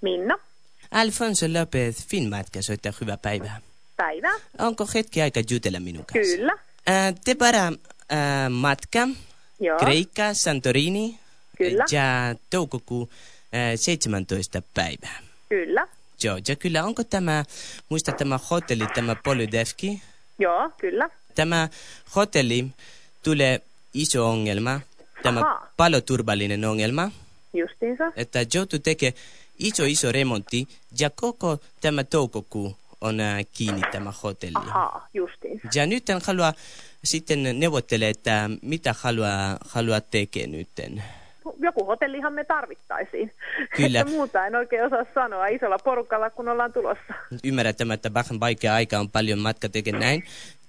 Minna. Alfonso Lopez, Finmatka soittaa hyvää päivää. Päivää. Onko hetki aika jutella minun kanssa? Kyllä. Ää, te bara ää, matka, Joo. Kreikka, Santorini Kyllä. ja toukokuu ää, 17 päivää. Kyllä. Joo, ja kyllä onko tämä, muista tämä hotelli, tämä Polydevki, Joo, kyllä. tämä hotelli tulee iso ongelma, tämä Aha. paloturvallinen ongelma, Justiinsa. että joutuu tekemään iso iso remontti ja koko tämä toukokuu on ää, kiinni tämä hotelli. Ahaa, justiinsa. Ja nyt en halua sitten neuvottele, että mitä haluaa, haluaa tekee nytten. Joku hotellihan me tarvittaisiin. Kyllä. Että muuta en oikein osaa sanoa isolla porukalla, kun ollaan tulossa. Ymmärrän tämä, että vähän vaikea aika on paljon matka tekee näin.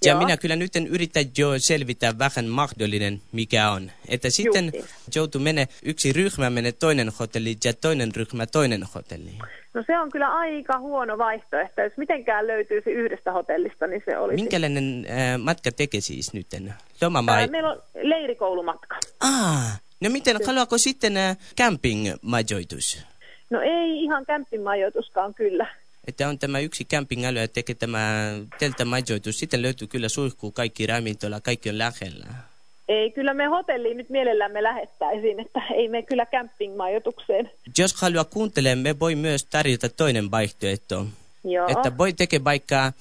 Ja Joo. minä kyllä nyt yritän jo selvitä vähän mahdollinen, mikä on. Että sitten joutuu mene yksi ryhmä mene toinen hotelli ja toinen ryhmä toinen hotelli. No se on kyllä aika huono vaihtoehto. Jos mitenkään löytyisi yhdestä hotellista, niin se olisi. Minkälainen äh, matka tekee siis nytten? Lomamaa? Ää, meillä on leirikoulumatka. Ah, no miten, haluaako sitten äh, camping-majoitus? No ei ihan kämppinmajoituskaan kyllä. Että on tämä yksi camping-alue ja tekee tämä teltta-majoitus. Sitten löytyy kyllä suihku, kaikki ravintola, kaikki on lähellä. Ei, kyllä me hotelliin nyt mielellämme lähettäisiin, että ei me kyllä campingmajoitukseen. Jos haluaa kuuntelemaan, me voi myös tarjota toinen vaihtoehto. Joo. Että voi tekee vaikka äh,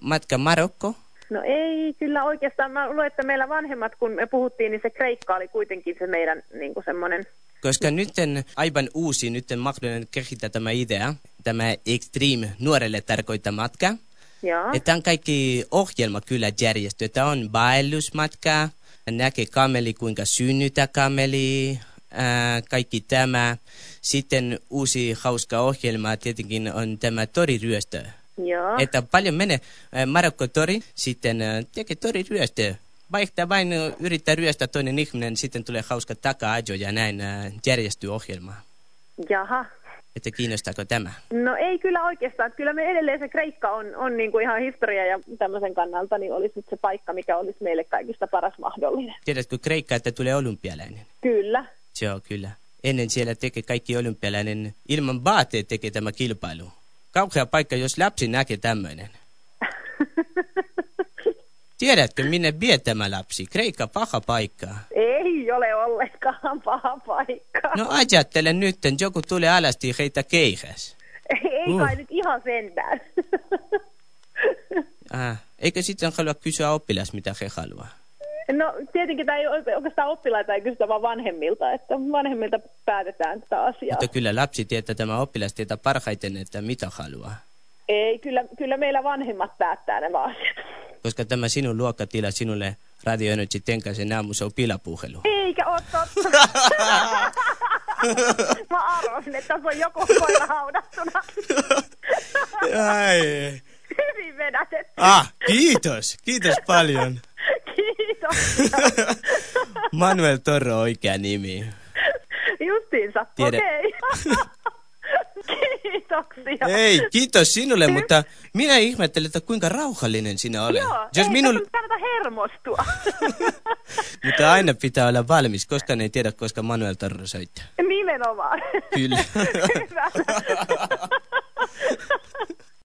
matka Marokko. No ei, kyllä oikeastaan. Mä luulen, että meillä vanhemmat, kun me puhuttiin, niin se Kreikka oli kuitenkin se meidän niin kuin semmoinen... Koska nyt aivan uusi, nyt mahdollinen kehittää tämä idea, tämä Extreme nuorelle tarkoittaa matka. Joo. Että on kaikki ohjelma kyllä järjesty, että on vaellusmatka, näkee kameli, kuinka synnytä kameli, ää, kaikki tämä. Sitten uusi hauska ohjelma tietenkin on tämä toriryöstö. Joo. Että paljon menee ää, Marokko-tori, sitten ää, tekee toriryöstö. Vaihtaa vain, ää, yrittää ryöstää toinen ihminen, sitten tulee hauska taka-ajo ja näin järjestyy ohjelma. Jaha. Että kiinnostaako tämä? No ei kyllä oikeastaan. Kyllä me edelleen se Kreikka on, on niin kuin ihan historia ja tämmöisen kannalta, niin olisi nyt se paikka, mikä olisi meille kaikista paras mahdollinen. Tiedätkö Kreikka, että tulee olympialainen? Kyllä. Joo, kyllä. Ennen siellä tekee kaikki olympialainen ilman vaateet tekee tämä kilpailu. Kauhea paikka, jos lapsi näkee tämmöinen. Tiedätkö, minne vie tämä lapsi? Kreikka paha paikka. ei ole ollenkaan paha paikka. No ajattele nyt, joku tulee alasti heitä keihäs. ei Uh. kai nyt ihan sentään. Ah, eikö sitten halua kysyä oppilas, mitä he haluaa? No tietenkin tämä ei oike- oikeastaan oppilaita ei kysytä vaan vanhemmilta, että vanhemmilta päätetään tätä asiaa. Mutta kyllä lapsi tietää, tämä oppilas tietää parhaiten, että mitä haluaa. Ei, kyllä, kyllä meillä vanhemmat päättää nämä asiat. Koska tämä sinun luokkatila sinulle Radio Energy Tenkasen aamussa on pilapuhelu. Eikä oo totta. Mä arvasin, että tässä on joku koira haudattuna. Ai. Hyvin vedätetty. Ah, kiitos. Kiitos paljon. Manuel Torro oikea nimi. Justiinsa. Tiedä. Okei. Kiitoksia. Ei, kiitos sinulle, mutta minä ihmettelen, että kuinka rauhallinen sinä olet. Joo, Jos ei minun... kannata hermostua. Mutta aina pitää olla valmis, koska ei tiedä, koska Manuel Torro soittaa. Nimenomaan. Kyllä.